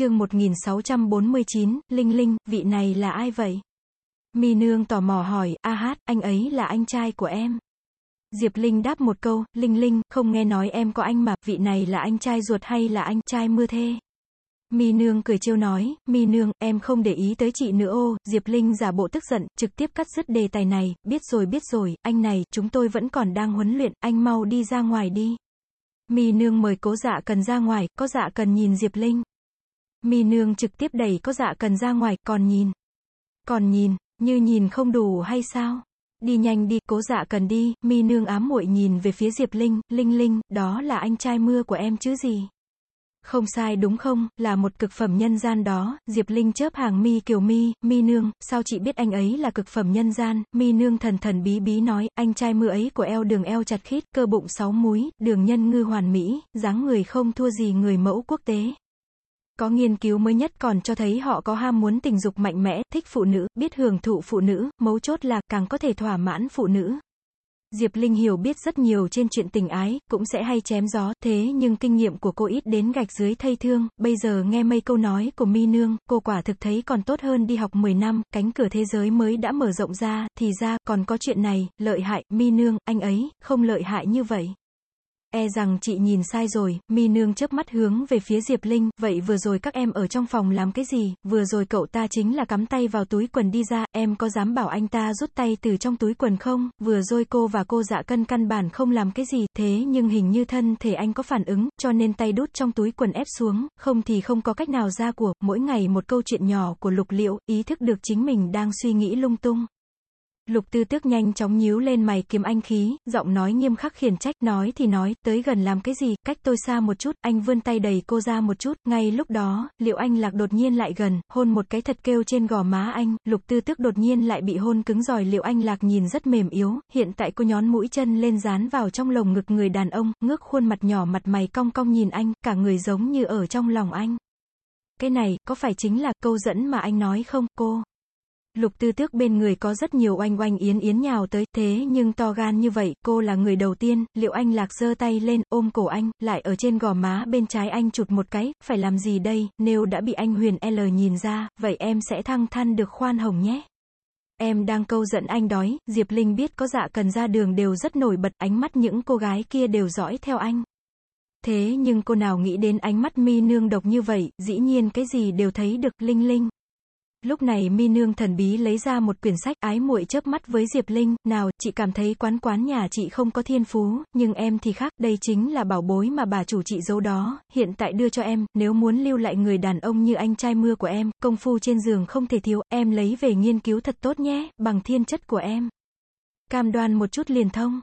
chương 1649, Linh Linh, vị này là ai vậy? Mi nương tò mò hỏi, a hát, anh ấy là anh trai của em. Diệp Linh đáp một câu, Linh Linh, không nghe nói em có anh mà, vị này là anh trai ruột hay là anh trai mưa thê? Mi nương cười trêu nói, Mi nương, em không để ý tới chị nữa ô, Diệp Linh giả bộ tức giận, trực tiếp cắt dứt đề tài này, biết rồi biết rồi, anh này, chúng tôi vẫn còn đang huấn luyện, anh mau đi ra ngoài đi. Mi nương mời cố dạ cần ra ngoài, có dạ cần nhìn Diệp Linh. Mi nương trực tiếp đẩy có dạ cần ra ngoài, còn nhìn. Còn nhìn, như nhìn không đủ hay sao? Đi nhanh đi, cố dạ cần đi, mi nương ám muội nhìn về phía Diệp Linh, Linh Linh, đó là anh trai mưa của em chứ gì? Không sai đúng không, là một cực phẩm nhân gian đó, Diệp Linh chớp hàng mi kiều mi, mi nương, sao chị biết anh ấy là cực phẩm nhân gian, mi nương thần thần bí bí nói, anh trai mưa ấy của eo đường eo chặt khít, cơ bụng sáu múi, đường nhân ngư hoàn mỹ, dáng người không thua gì người mẫu quốc tế. Có nghiên cứu mới nhất còn cho thấy họ có ham muốn tình dục mạnh mẽ, thích phụ nữ, biết hưởng thụ phụ nữ, mấu chốt là càng có thể thỏa mãn phụ nữ. Diệp Linh hiểu biết rất nhiều trên chuyện tình ái, cũng sẽ hay chém gió, thế nhưng kinh nghiệm của cô ít đến gạch dưới thây thương, bây giờ nghe mây câu nói của mi nương, cô quả thực thấy còn tốt hơn đi học 10 năm, cánh cửa thế giới mới đã mở rộng ra, thì ra, còn có chuyện này, lợi hại, mi nương, anh ấy, không lợi hại như vậy. E rằng chị nhìn sai rồi, mi nương chớp mắt hướng về phía Diệp Linh, vậy vừa rồi các em ở trong phòng làm cái gì, vừa rồi cậu ta chính là cắm tay vào túi quần đi ra, em có dám bảo anh ta rút tay từ trong túi quần không, vừa rồi cô và cô dạ cân căn bản không làm cái gì, thế nhưng hình như thân thể anh có phản ứng, cho nên tay đút trong túi quần ép xuống, không thì không có cách nào ra của, mỗi ngày một câu chuyện nhỏ của lục Liệu ý thức được chính mình đang suy nghĩ lung tung. Lục tư tước nhanh chóng nhíu lên mày kiếm anh khí, giọng nói nghiêm khắc khiển trách, nói thì nói, tới gần làm cái gì, cách tôi xa một chút, anh vươn tay đẩy cô ra một chút, ngay lúc đó, liệu anh lạc đột nhiên lại gần, hôn một cái thật kêu trên gò má anh, lục tư tước đột nhiên lại bị hôn cứng giỏi liệu anh lạc nhìn rất mềm yếu, hiện tại cô nhón mũi chân lên dán vào trong lồng ngực người đàn ông, ngước khuôn mặt nhỏ mặt mày cong cong nhìn anh, cả người giống như ở trong lòng anh. Cái này, có phải chính là câu dẫn mà anh nói không, cô? Lục tư tước bên người có rất nhiều oanh oanh yến yến nhào tới, thế nhưng to gan như vậy, cô là người đầu tiên, liệu anh lạc giơ tay lên, ôm cổ anh, lại ở trên gò má bên trái anh chụp một cái, phải làm gì đây, nếu đã bị anh huyền L nhìn ra, vậy em sẽ thăng than được khoan hồng nhé. Em đang câu giận anh đói, Diệp Linh biết có dạ cần ra đường đều rất nổi bật, ánh mắt những cô gái kia đều dõi theo anh. Thế nhưng cô nào nghĩ đến ánh mắt mi nương độc như vậy, dĩ nhiên cái gì đều thấy được, Linh Linh. Lúc này mi nương thần bí lấy ra một quyển sách ái muội chớp mắt với Diệp Linh, nào, chị cảm thấy quán quán nhà chị không có thiên phú, nhưng em thì khác, đây chính là bảo bối mà bà chủ chị giấu đó, hiện tại đưa cho em, nếu muốn lưu lại người đàn ông như anh trai mưa của em, công phu trên giường không thể thiếu, em lấy về nghiên cứu thật tốt nhé, bằng thiên chất của em. Cam đoan một chút liền thông.